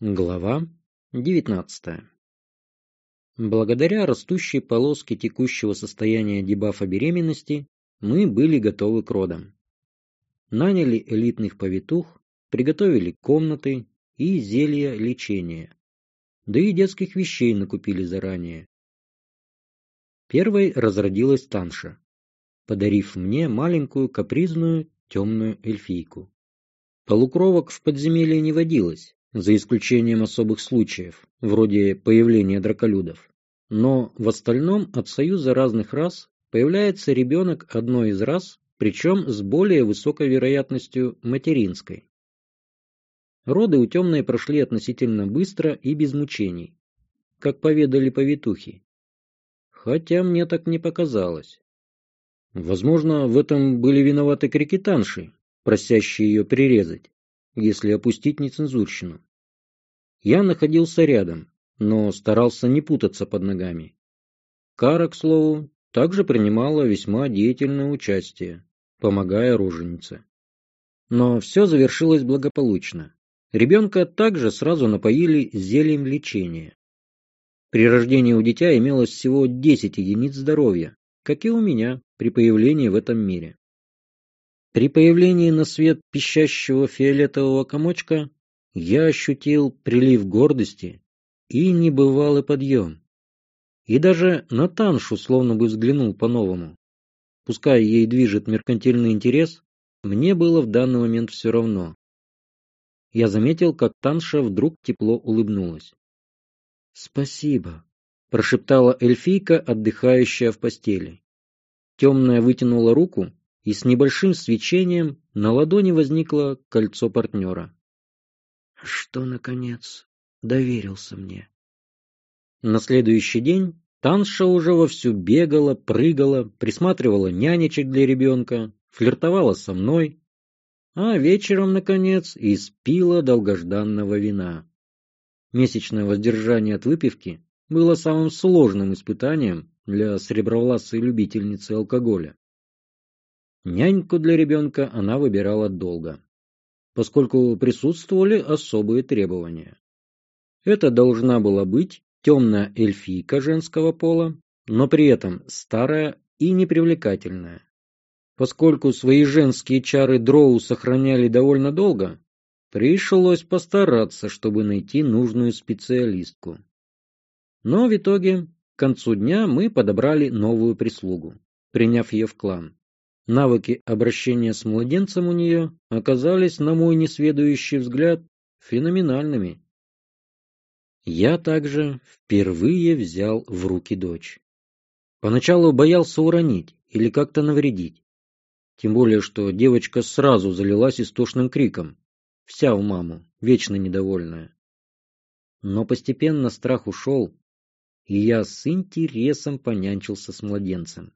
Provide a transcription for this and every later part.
Глава 19. Благодаря растущей полоске текущего состояния дебафа беременности мы были готовы к родам. Наняли элитных повитух, приготовили комнаты и зелья лечения. Да и детских вещей накупили заранее. Первой разродилась Танша, подарив мне маленькую капризную темную эльфийку. Полукровок в подземелье не водилось, за исключением особых случаев, вроде появления драколюдов. Но в остальном от союза разных рас появляется ребенок одной из рас, причем с более высокой вероятностью материнской. Роды у темной прошли относительно быстро и без мучений, как поведали повитухи. Хотя мне так не показалось. Возможно, в этом были виноваты крикетанши, просящие ее прирезать если опустить нецензурщину. Я находился рядом, но старался не путаться под ногами. Кара, к слову, также принимала весьма деятельное участие, помогая роженице. Но все завершилось благополучно. Ребенка также сразу напоили зельем лечения. При рождении у дитя имелось всего 10 единиц здоровья, как и у меня при появлении в этом мире. При появлении на свет пищащего фиолетового комочка я ощутил прилив гордости и небывалый подъем. И даже на Таншу словно бы взглянул по-новому. Пускай ей движет меркантильный интерес, мне было в данный момент все равно. Я заметил, как Танша вдруг тепло улыбнулась. «Спасибо», — прошептала эльфийка, отдыхающая в постели. Темная вытянула руку и с небольшим свечением на ладони возникло кольцо партнера. Что, наконец, доверился мне. На следующий день Танша уже вовсю бегала, прыгала, присматривала нянечек для ребенка, флиртовала со мной, а вечером, наконец, испила долгожданного вина. Месячное воздержание от выпивки было самым сложным испытанием для сребровласой любительницы алкоголя. Няньку для ребенка она выбирала долго, поскольку присутствовали особые требования. Это должна была быть темная эльфийка женского пола, но при этом старая и непривлекательная. Поскольку свои женские чары дроу сохраняли довольно долго, пришлось постараться, чтобы найти нужную специалистку. Но в итоге, к концу дня мы подобрали новую прислугу, приняв ее в клан. Навыки обращения с младенцем у нее оказались, на мой несведущий взгляд, феноменальными. Я также впервые взял в руки дочь. Поначалу боялся уронить или как-то навредить. Тем более, что девочка сразу залилась истошным криком, вся в маму, вечно недовольная. Но постепенно страх ушел, и я с интересом понянчился с младенцем.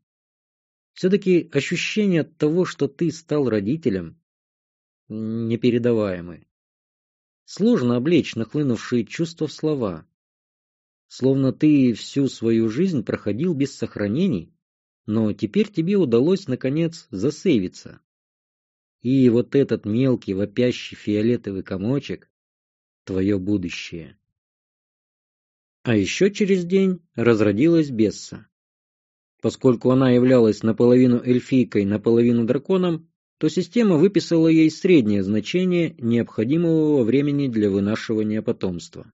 Все-таки ощущение от того, что ты стал родителем, непередаваемое. Сложно облечь нахлынувшие чувства в слова. Словно ты всю свою жизнь проходил без сохранений, но теперь тебе удалось, наконец, засейвиться. И вот этот мелкий вопящий фиолетовый комочек — твое будущее. А еще через день разродилась Бесса. Поскольку она являлась наполовину эльфийкой, наполовину драконом, то система выписала ей среднее значение необходимого времени для вынашивания потомства.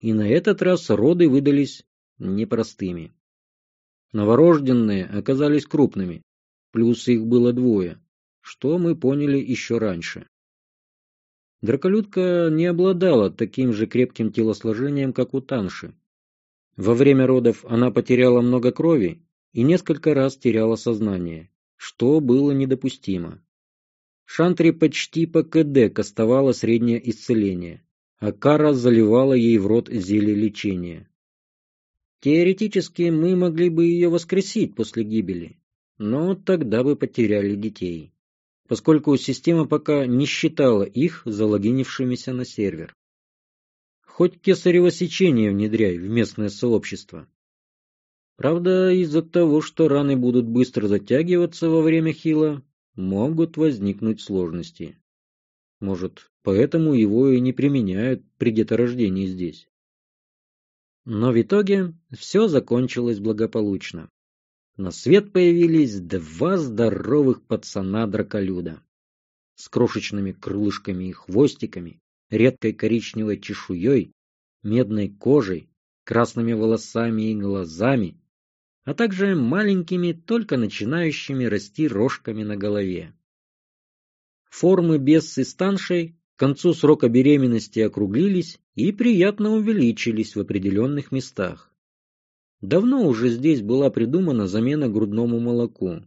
И на этот раз роды выдались непростыми. Новорожденные оказались крупными, плюс их было двое, что мы поняли еще раньше. Драколюдка не обладала таким же крепким телосложением, как у Танши, во время родов она потеряла много крови и несколько раз теряла сознание, что было недопустимо. Шантри почти по КД кастовала среднее исцеление, а Кара заливала ей в рот зелье лечения. Теоретически мы могли бы ее воскресить после гибели, но тогда бы потеряли детей, поскольку система пока не считала их залогинившимися на сервер. Хоть кесарево сечение внедряй в местное сообщество. Правда, из-за того, что раны будут быстро затягиваться во время хила, могут возникнуть сложности. Может, поэтому его и не применяют при деторождении здесь. Но в итоге все закончилось благополучно. На свет появились два здоровых пацана-драколюда с крошечными крылышками и хвостиками, редкой коричневой чешуей, медной кожей, красными волосами и глазами, а также маленькими, только начинающими расти рожками на голове. Формы бессы станшей к концу срока беременности округлились и приятно увеличились в определенных местах. Давно уже здесь была придумана замена грудному молоку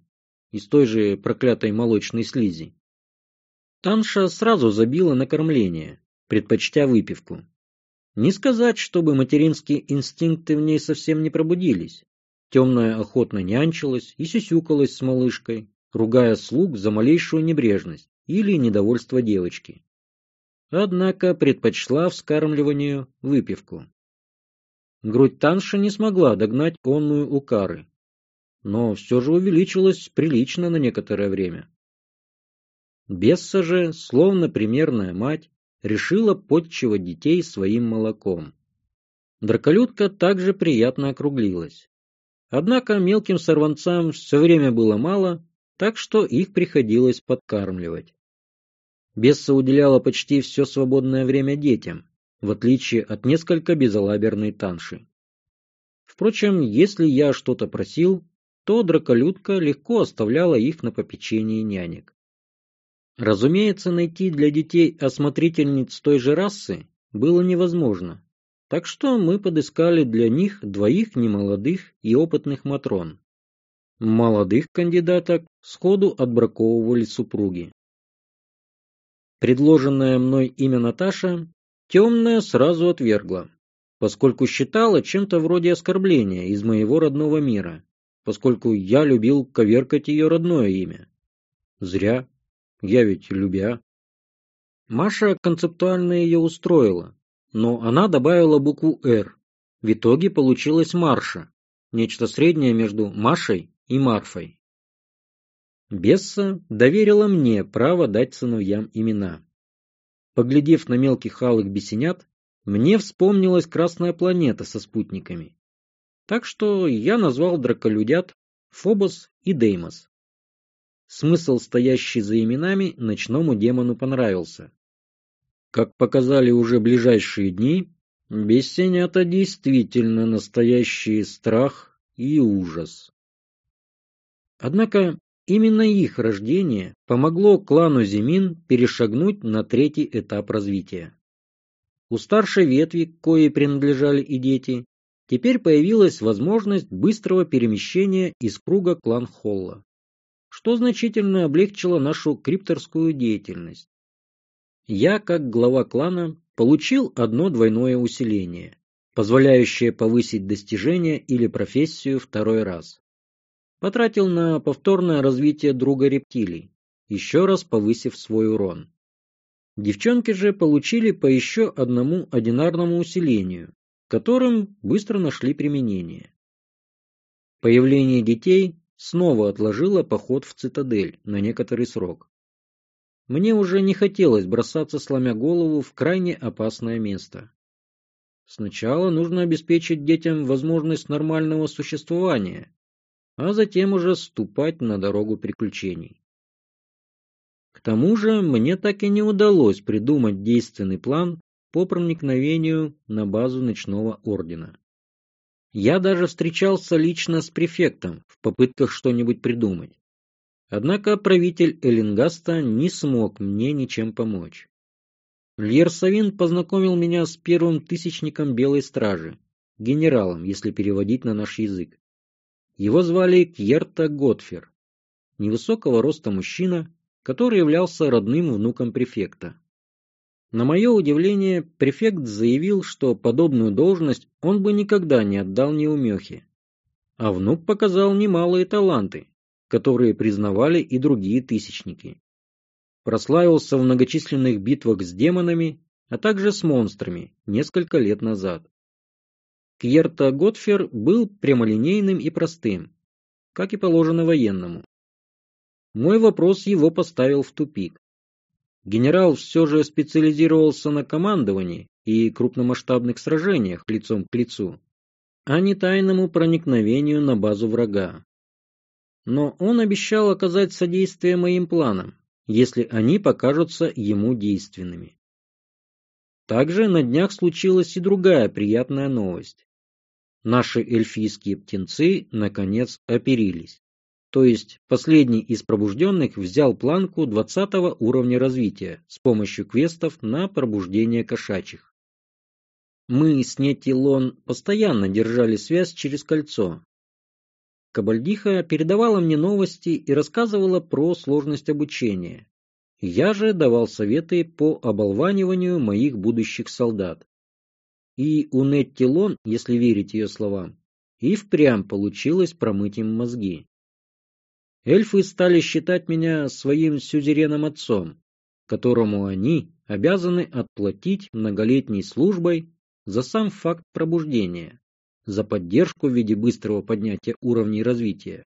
из той же проклятой молочной слизи. Танша сразу забила на кормление, предпочтя выпивку. Не сказать, чтобы материнские инстинкты в ней совсем не пробудились. Темная охотно нянчилась и сюсюкалась с малышкой, ругая слуг за малейшую небрежность или недовольство девочки. Однако предпочла вскармливанию выпивку. Грудь Танши не смогла догнать конную у кары, но все же увеличилась прилично на некоторое время. Бесса же, словно примерная мать, решила подчивать детей своим молоком. Драколюдка также приятно округлилась. Однако мелким сорванцам все время было мало, так что их приходилось подкармливать. Бесса уделяла почти все свободное время детям, в отличие от несколько безалаберной танши. Впрочем, если я что-то просил, то драколюдка легко оставляла их на попечении нянек. Разумеется, найти для детей осмотрительниц той же расы было невозможно, так что мы подыскали для них двоих немолодых и опытных матрон. Молодых кандидаток сходу отбраковывали супруги. Предложенное мной имя Наташа темная сразу отвергла, поскольку считала чем-то вроде оскорбления из моего родного мира, поскольку я любил коверкать ее родное имя. Зря. Я ведь любя. Маша концептуально ее устроила, но она добавила букву «Р». В итоге получилось Марша, нечто среднее между Машей и Марфой. Бесса доверила мне право дать сыновьям имена. Поглядев на мелких алых бесенят, мне вспомнилась Красная планета со спутниками. Так что я назвал драколюдят Фобос и Деймос. Смысл, стоящий за именами, ночному демону понравился. Как показали уже ближайшие дни, бесенята действительно настоящий страх и ужас. Однако именно их рождение помогло клану Зимин перешагнуть на третий этап развития. У старшей ветви, к коей принадлежали и дети, теперь появилась возможность быстрого перемещения из круга клан Холла что значительно облегчило нашу крипторскую деятельность. Я, как глава клана, получил одно двойное усиление, позволяющее повысить достижение или профессию второй раз. Потратил на повторное развитие друга рептилий, еще раз повысив свой урон. Девчонки же получили по еще одному одинарному усилению, которым быстро нашли применение. Появление детей снова отложила поход в цитадель на некоторый срок. Мне уже не хотелось бросаться, сломя голову, в крайне опасное место. Сначала нужно обеспечить детям возможность нормального существования, а затем уже ступать на дорогу приключений. К тому же мне так и не удалось придумать действенный план по проникновению на базу ночного ордена. Я даже встречался лично с префектом в попытках что-нибудь придумать. Однако правитель Эллингаста не смог мне ничем помочь. Льерсавин познакомил меня с первым тысячником Белой Стражи, генералом, если переводить на наш язык. Его звали Кьерта Готфер, невысокого роста мужчина, который являлся родным внуком префекта. На мое удивление, префект заявил, что подобную должность он бы никогда не отдал неумехе. А внук показал немалые таланты, которые признавали и другие тысячники. Прославился в многочисленных битвах с демонами, а также с монстрами несколько лет назад. Кьерта Готфер был прямолинейным и простым, как и положено военному. Мой вопрос его поставил в тупик. Генерал все же специализировался на командовании и крупномасштабных сражениях лицом к лицу, а не тайному проникновению на базу врага. Но он обещал оказать содействие моим планам, если они покажутся ему действенными. Также на днях случилась и другая приятная новость. Наши эльфийские птенцы, наконец, оперились. То есть последний из пробужденных взял планку 20 уровня развития с помощью квестов на пробуждение кошачьих. Мы с Нетилон постоянно держали связь через кольцо. Кабальдиха передавала мне новости и рассказывала про сложность обучения. Я же давал советы по оболваниванию моих будущих солдат. И у Нетти Лон, если верить ее словам, и впрямь получилось промыть им мозги. Эльфы стали считать меня своим сюзереном отцом, которому они обязаны отплатить многолетней службой за сам факт пробуждения, за поддержку в виде быстрого поднятия уровней развития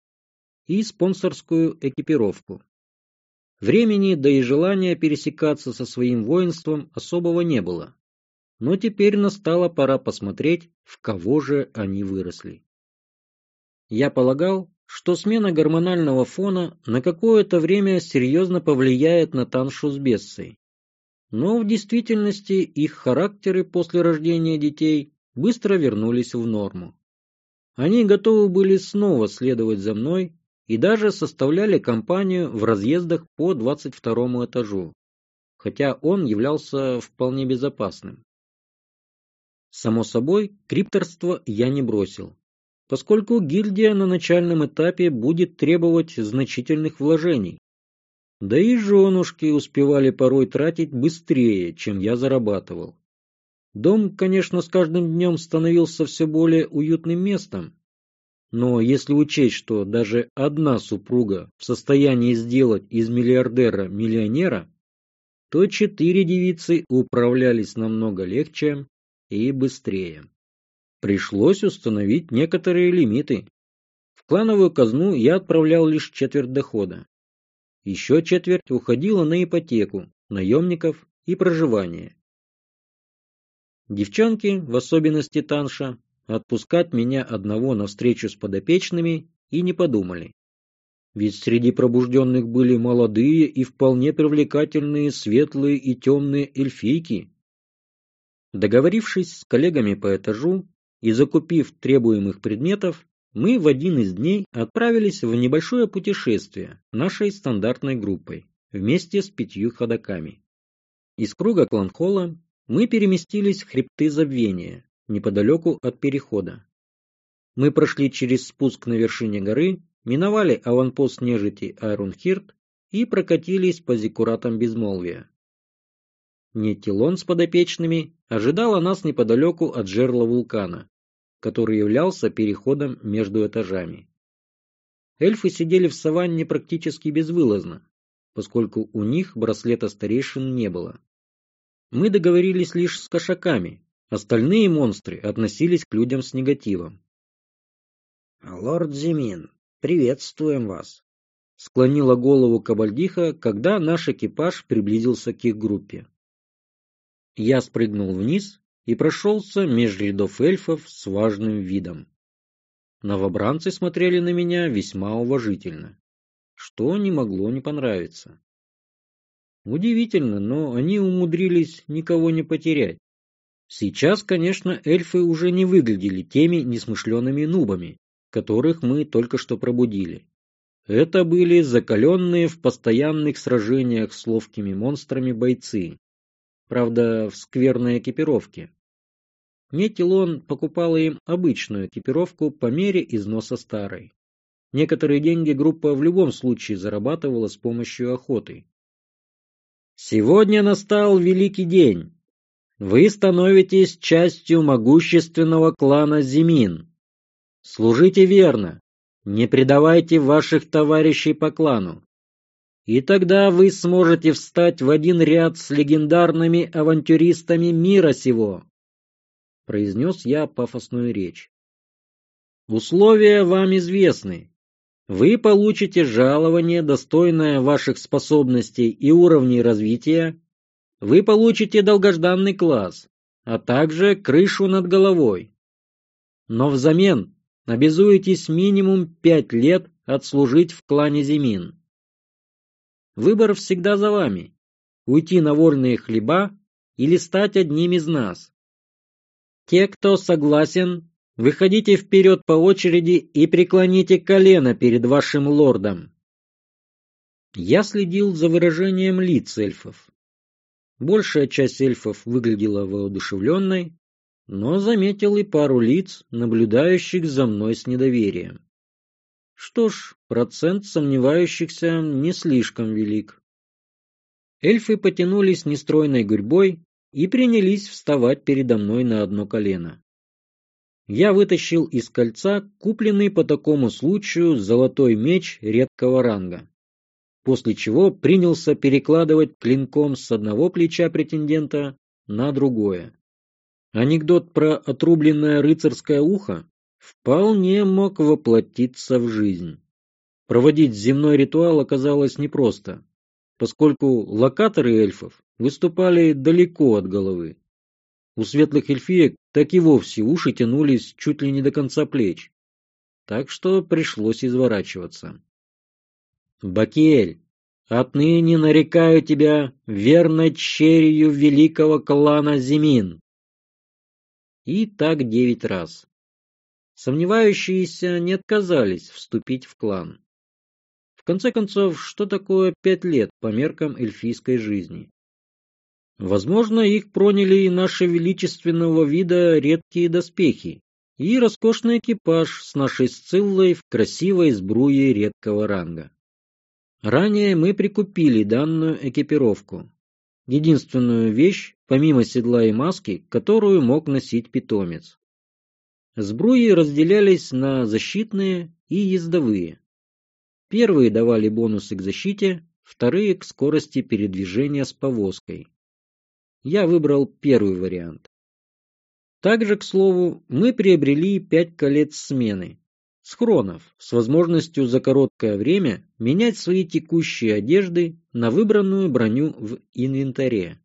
и спонсорскую экипировку. Времени, да и желания пересекаться со своим воинством особого не было. Но теперь настала пора посмотреть, в кого же они выросли. Я полагал, что смена гормонального фона на какое-то время серьезно повлияет на Таншу с Бессой. Но в действительности их характеры после рождения детей быстро вернулись в норму. Они готовы были снова следовать за мной и даже составляли компанию в разъездах по 22 этажу, хотя он являлся вполне безопасным. Само собой, крипторство я не бросил, поскольку гильдия на начальном этапе будет требовать значительных вложений. Да и женушки успевали порой тратить быстрее, чем я зарабатывал. Дом, конечно, с каждым днем становился все более уютным местом, но если учесть, что даже одна супруга в состоянии сделать из миллиардера миллионера, то четыре девицы управлялись намного легче и быстрее. Пришлось установить некоторые лимиты. В клановую казну я отправлял лишь четверть дохода. Еще четверть уходила на ипотеку, наемников и проживание. Девчонки, в особенности Танша, Отпускать меня одного на встречу с подопечными и не подумали. Ведь среди пробужденных были молодые и вполне привлекательные светлые и темные эльфийки. Договорившись с коллегами по этажу и закупив требуемых предметов, мы в один из дней отправились в небольшое путешествие нашей стандартной группой вместе с пятью ходоками. Из круга Кланхола мы переместились в хребты забвения, неподалеку от перехода. Мы прошли через спуск на вершине горы, миновали аванпост нежити Айронхирт и прокатились по зиккуратам безмолвия. Нетилон с подопечными ожидала нас неподалеку от жерла вулкана, который являлся переходом между этажами. Эльфы сидели в саванне практически безвылазно, поскольку у них браслета старейшин не было. Мы договорились лишь с кошаками, Остальные монстры относились к людям с негативом. «Лорд Зимин, приветствуем вас!» Склонила голову Кабальдиха, когда наш экипаж приблизился к их группе. Я спрыгнул вниз и прошелся меж рядов эльфов с важным видом. Новобранцы смотрели на меня весьма уважительно, что не могло не понравиться. Удивительно, но они умудрились никого не потерять. Сейчас, конечно, эльфы уже не выглядели теми несмышленными нубами, которых мы только что пробудили. Это были закаленные в постоянных сражениях с ловкими монстрами бойцы. Правда, в скверной экипировке. Метилон покупала им обычную экипировку по мере износа старой. Некоторые деньги группа в любом случае зарабатывала с помощью охоты. Сегодня настал великий день. Вы становитесь частью могущественного клана Зимин. Служите верно, не предавайте ваших товарищей по клану. И тогда вы сможете встать в один ряд с легендарными авантюристами мира сего. Произнес я пафосную речь. Условия вам известны. вы получите жалование, достойное ваших способностей и уровней развития, вы получите долгожданный класс, а также крышу над головой. Но взамен обязуетесь минимум пять лет отслужить в клане Зимин. Выбор всегда за вами – уйти на вольные хлеба или стать одним из нас. Те, кто согласен, Выходите вперед по очереди и преклоните колено перед вашим лордом. Я следил за выражением лиц эльфов. Большая часть эльфов выглядела воодушевленной, но заметил и пару лиц, наблюдающих за мной с недоверием. Что ж, процент сомневающихся не слишком велик. Эльфы потянулись нестройной гурьбой и принялись вставать передо мной на одно колено я вытащил из кольца купленный по такому случаю золотой меч редкого ранга, после чего принялся перекладывать клинком с одного плеча претендента на другое. Анекдот про отрубленное рыцарское ухо вполне мог воплотиться в жизнь. Проводить земной ритуал оказалось непросто, поскольку локаторы эльфов выступали далеко от головы. У светлых эльфиек так и вовсе уши тянулись чуть ли не до конца плеч. Так что пришлось изворачиваться. «Бакель, отныне нарекаю тебя верной черью великого клана Зимин!» И так девять раз. Сомневающиеся не отказались вступить в клан. В конце концов, что такое пять лет по меркам эльфийской жизни? Возможно, их проняли и наши величественного вида редкие доспехи и роскошный экипаж с нашей Сциллой в красивой сбруе редкого ранга. Ранее мы прикупили данную экипировку. Единственную вещь, помимо седла и маски, которую мог носить питомец. Сбруи разделялись на защитные и ездовые. Первые давали бонусы к защите, вторые к скорости передвижения с повозкой я выбрал первый вариант. Также, к слову, мы приобрели пять колец смены, схронов, с возможностью за короткое время менять свои текущие одежды на выбранную броню в инвентаре.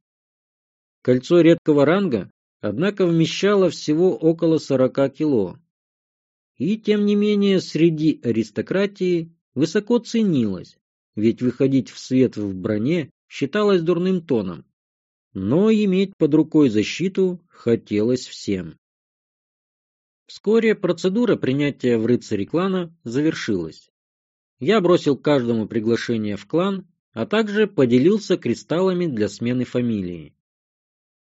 Кольцо редкого ранга, однако, вмещало всего около 40 кило. И, тем не менее, среди аристократии высоко ценилось, ведь выходить в свет в броне считалось дурным тоном но иметь под рукой защиту хотелось всем. Вскоре процедура принятия в рыцари клана завершилась. Я бросил каждому приглашение в клан, а также поделился кристаллами для смены фамилии.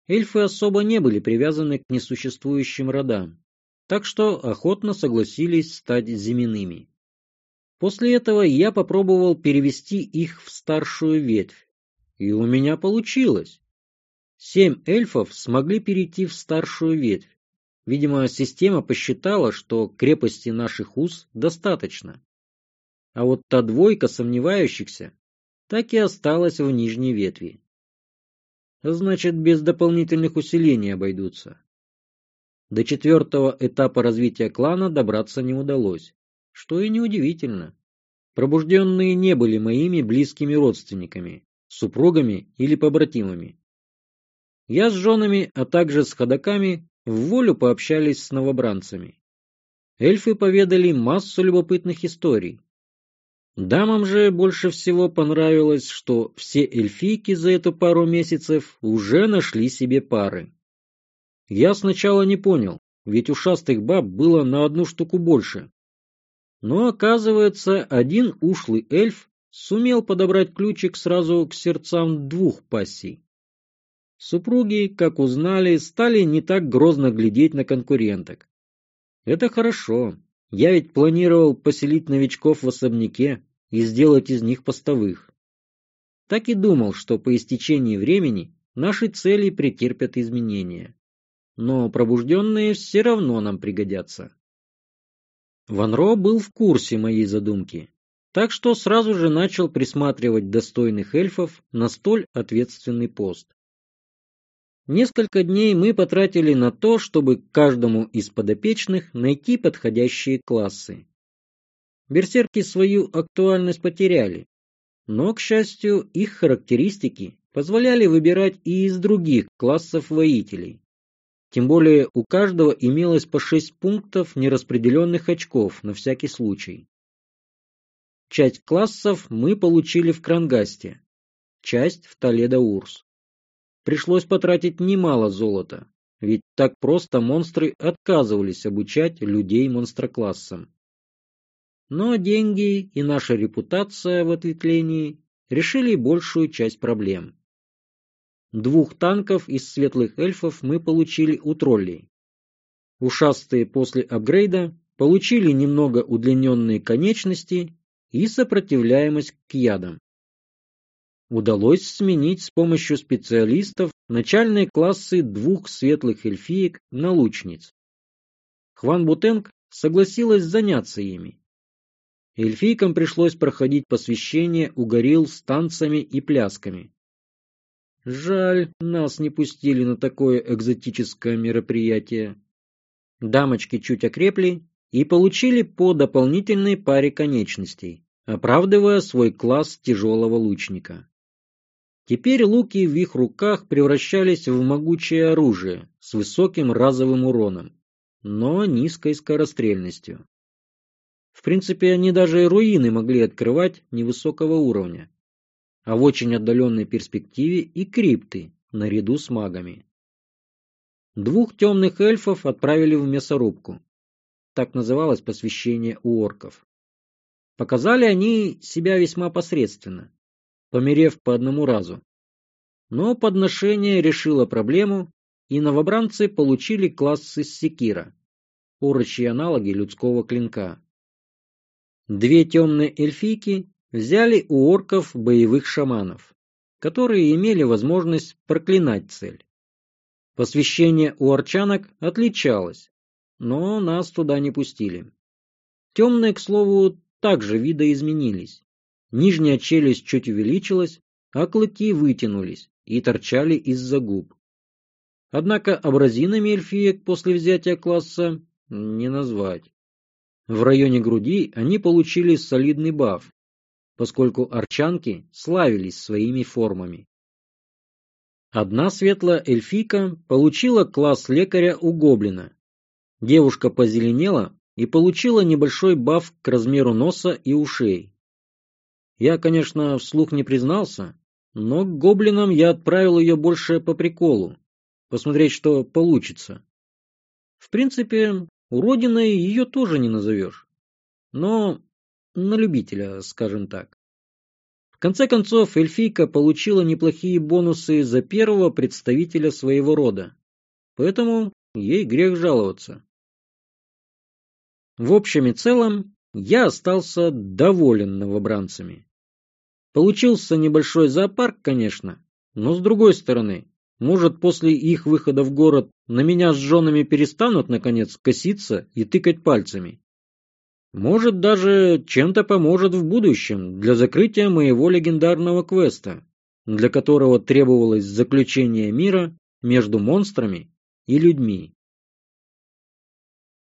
Эльфы особо не были привязаны к несуществующим родам, так что охотно согласились стать земными. После этого я попробовал перевести их в старшую ветвь, и у меня получилось. Семь эльфов смогли перейти в старшую ветвь. Видимо, система посчитала, что крепости наших уз достаточно. А вот та двойка сомневающихся так и осталась в нижней ветви. Значит, без дополнительных усилений обойдутся. До четвертого этапа развития клана добраться не удалось, что и неудивительно. Пробужденные не были моими близкими родственниками, супругами или побратимами. Я с женами, а также с ходоками в волю пообщались с новобранцами. Эльфы поведали массу любопытных историй. Дамам же больше всего понравилось, что все эльфийки за эту пару месяцев уже нашли себе пары. Я сначала не понял, ведь ушастых баб было на одну штуку больше. Но оказывается, один ушлый эльф сумел подобрать ключик сразу к сердцам двух пассий. Супруги, как узнали, стали не так грозно глядеть на конкуренток. Это хорошо. Я ведь планировал поселить новичков в особняке и сделать из них постовых. Так и думал, что по истечении времени наши цели претерпят изменения. Но пробужденные все равно нам пригодятся. Ванро был в курсе моей задумки, так что сразу же начал присматривать достойных эльфов на столь ответственный пост. Несколько дней мы потратили на то, чтобы каждому из подопечных найти подходящие классы. берсерки свою актуальность потеряли, но, к счастью, их характеристики позволяли выбирать и из других классов воителей. Тем более у каждого имелось по 6 пунктов нераспределенных очков на всякий случай. Часть классов мы получили в Крангасте, часть в Толедо-Урс. Пришлось потратить немало золота, ведь так просто монстры отказывались обучать людей монстроклассам. Но деньги и наша репутация в ответвлении решили большую часть проблем. Двух танков из светлых эльфов мы получили у троллей. Ушастые после апгрейда получили немного удлиненные конечности и сопротивляемость к ядам. Удалось сменить с помощью специалистов начальные классы двух светлых эльфиек на лучниц. Хван Бутенг согласилась заняться ими. Эльфийкам пришлось проходить посвящение у горилл с танцами и плясками. Жаль, нас не пустили на такое экзотическое мероприятие. Дамочки чуть окрепли и получили по дополнительной паре конечностей, оправдывая свой класс тяжелого лучника. Теперь луки в их руках превращались в могучее оружие с высоким разовым уроном, но низкой скорострельностью. В принципе, они даже и руины могли открывать невысокого уровня, а в очень отдаленной перспективе и крипты наряду с магами. Двух темных эльфов отправили в мясорубку. Так называлось посвящение у орков. Показали они себя весьма посредственно, померев по одному разу. Но подношение решило проблему, и новобранцы получили классы секира, урочьи аналоги людского клинка. Две темные эльфийки взяли у орков боевых шаманов, которые имели возможность проклинать цель. Посвящение у арчанок отличалось, но нас туда не пустили. Темные, к слову, также видоизменились. Нижняя челюсть чуть увеличилась, а клыки вытянулись и торчали из-за губ. Однако абразинами эльфиек после взятия класса не назвать. В районе груди они получили солидный баф, поскольку арчанки славились своими формами. Одна светлая эльфийка получила класс лекаря у гоблина. Девушка позеленела и получила небольшой баф к размеру носа и ушей. Я, конечно, вслух не признался, но к гоблинам я отправил ее больше по приколу, посмотреть, что получится. В принципе, уродиной ее тоже не назовешь. Но на любителя, скажем так. В конце концов, эльфийка получила неплохие бонусы за первого представителя своего рода, поэтому ей грех жаловаться. В общем и целом, я остался доволен новобранцами. Получился небольшой зоопарк, конечно, но с другой стороны, может, после их выхода в город на меня с женами перестанут, наконец, коситься и тыкать пальцами. Может, даже чем-то поможет в будущем для закрытия моего легендарного квеста, для которого требовалось заключение мира между монстрами и людьми.